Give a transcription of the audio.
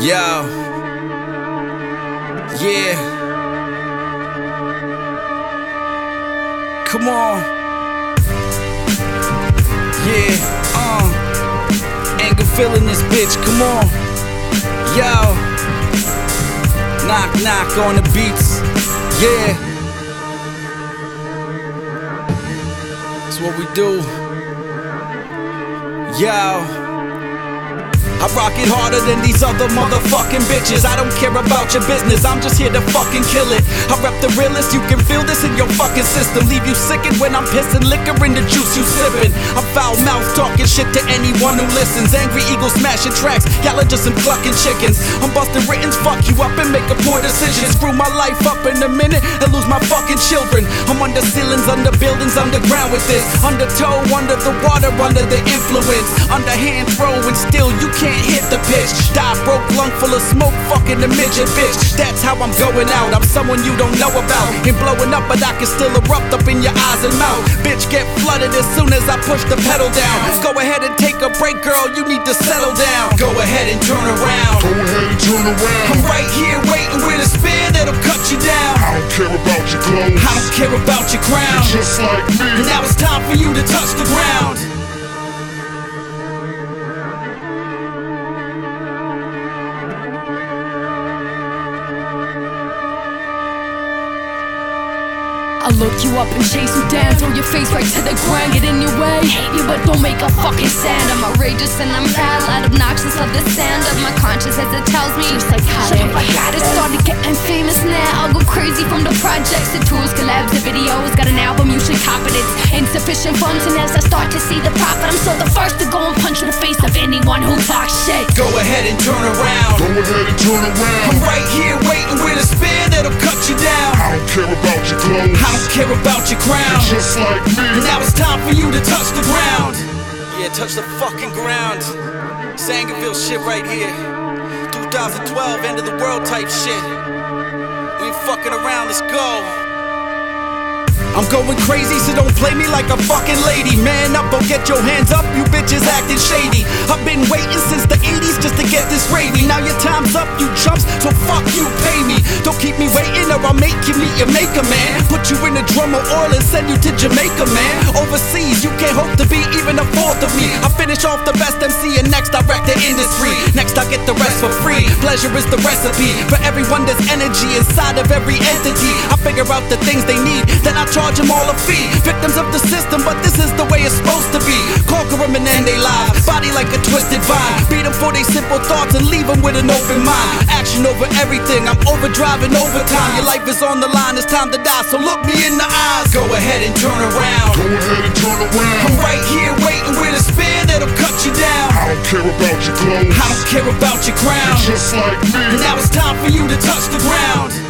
Yo. Yeah. Come on. Yeah. Uh. Anger feeling this bitch. Come on. Yo. Knock, knock on the beats. Yeah. That's what we do. Yo. I rock it harder than these other motherfucking bitches. I don't care about your business, I'm just here to fucking kill it. I rep the realest, you can feel this in your fucking system. Leave you sickin' when I'm pissing liquor in the juice you sippin'. I'm foul mouth talking shit to anyone who listens. Angry eagle smashing tracks, y'all are just some clucking chickens. I'm busting writtens, fuck you up and make a poor decision. Screw my life up in a minute and lose my fucking children. I'm under ceilings, under buildings, underground with this. Undertow, under the water, under the influence. Underhand throwing, still you can't can't hit the pitch. Die broke, lung full of smoke, fucking the midget bitch. That's how I'm going out. I'm someone you don't know about. Ain't blowing up, but I can still erupt up in your eyes and mouth. Bitch, get flooded as soon as I push the pedal down. Go ahead and take a break, girl. You need to settle down. Go ahead and turn around. Around. I'm right here waiting with a spear that'll cut you down. I don't care about your clothes. I don't care about your crown. You're just like me. Now it's time for you to touch the ground. I look you up and chase you down, throw your face right to the ground, get in your way. Hate you, but don't make a fucking sound. I'm outrageous and I'm proud, loud, obnoxious of the sound of my conscience as it tells me. Just like how if I got it started getting famous now, I'll go crazy from the projects, the tools, collabs, the videos. Got an album, you should cop it. It's insufficient funds, and as I start to see the profit, I'm still the first to go and punch in the face of anyone who talks shit. Go ahead and turn around. Go ahead and turn around. I'm right here waiting with a spear that'll cut you down. I don't care about your clothes. I don't care about your crown. You're just like Yeah, touch the fucking ground. Sangerville shit right here. 2012, end of the world type shit. We ain't fucking around, let's go. I'm going crazy, so don't play me like a fucking lady. Man up or get your hands up, you bitches acting shady. I've been waiting since the 80s just to get this rating. Now your time's up, you chumps, so fuck you, pay me. Don't keep me waiting or I'll make you meet your maker, man. Put you in a drum of oil and send you to Jamaica, man. Overseas, you can't hope to be even a of me. I finish off the best MC and next I wreck the industry. Next I get the rest for free. Pleasure is the recipe for everyone. There's energy inside of every entity. I figure out the things they need, then I charge them all a fee. Victims of the system, but this is the way it's supposed to be. Conquer them and end their lives. Body like a twisted vine. Beat them for their simple thoughts and leave them with an open mind. Action over everything. I'm overdriving overtime. Your life is on the line. It's time to die. So look me in the eyes. Go ahead and turn around. Go ahead and turn around. I'm right here you down. I don't care about your clothes. I don't care about your crown. You're just like me. Now it's time for you to touch the ground.